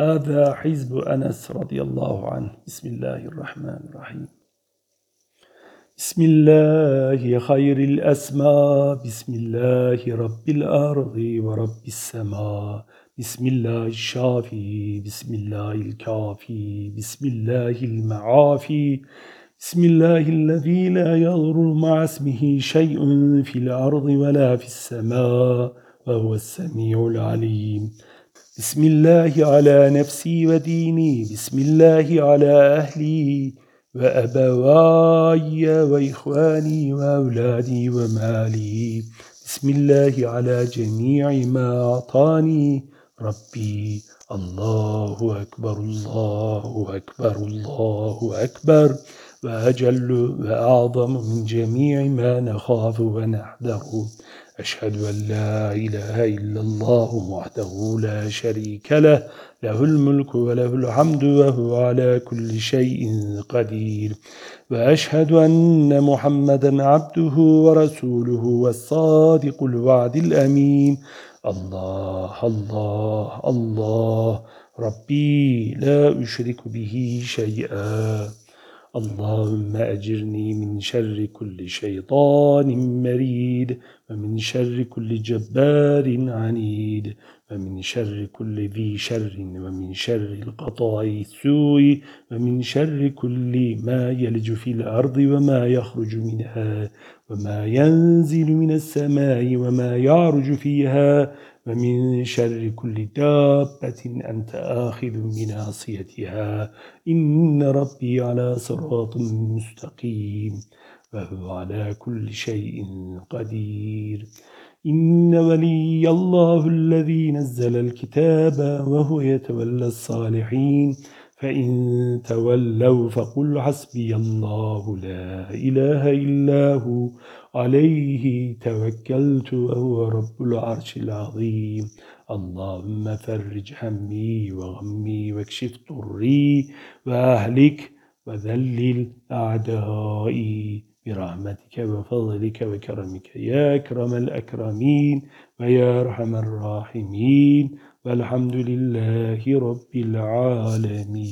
هذا حزب أنس رضي الله عنه. بسم الله الرحمن الرحيم. بسم الله خير الأسماء. بسم الله رب الأرض ورب السماء. بسم الله الشافي. بسم الله الكافي. بسم الله المعافي. بسم الله الذي لا يضر مع اسمه شيء في الأرض ولا في السماء. وهو السميع العليم. بسم الله على نفسي وديني بسم الله على أهلي وأبواي وإخواني وأولادي ومالي. بسم الله على جميع ما أعطاني ربي. الله أكبر الله أكبر الله أكبر. وأجل وأعظم من جميع ما نخاف ونحذر. أشهد أن لا إله إلا الله وحده لا شريك له له الملك وله الحمد وهو على كل شيء قدير. وأشهد أن محمدا عبده ورسوله والصادق الوعد الأمين. الله الله الله ربي لا أشرك به شيئا. اللهم أجرني من شر كل شيطان مريد ومن شر كل جبار عنيد ومن شر كل ذي شر ومن شر القطاع السوء ومن شر كل ما يلج في الأرض وما يخرج منها وما ينزل من السماء وما يعرج فيها ومن شر كل دابة أنت آخذ بناصيتها. إن ربي على صراط مستقيم وهو على كل شيء قدير. إن ولي الله الذي نزل الكتاب وهو يتولى الصالحين. فإن تولوا فقل حسبي الله لا إله إلا هو عليه توكلت وهو رب العرش العظيم. اللهم فرج همي وغمي واكشف طري وأهلك وذلل أعدائي. برحمتك وفضلك وكرمك. يا أكرم الأكرمين ويا أرحم الراحمين والحمد لله رب العالمين.